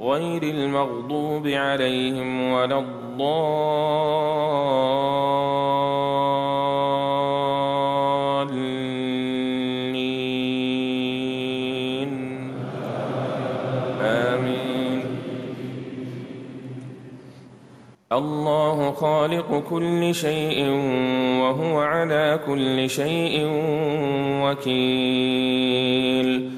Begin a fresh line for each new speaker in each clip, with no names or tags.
غير المغضوب عليهم ولا الضالين. آمين. الله خالق كل شيء وهو على كل شيء وكيل.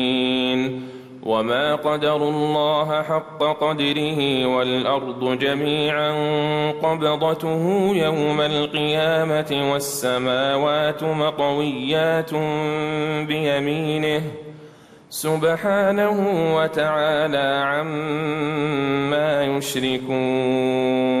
وما قدروا الله حق قدره والارض جميعا قبضته يوم القيامه والسماوات مطويات بيمينه سبحانه وتعالى عما يشركون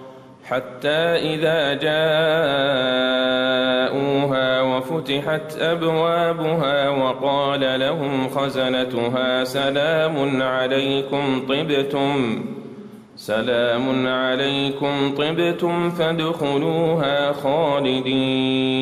حتى إذا جاءوها وفتحت أبوابها وقال لهم خزنتها سلام عليكم طبتم سلام عليكم طبتم فادخلوها خالدين.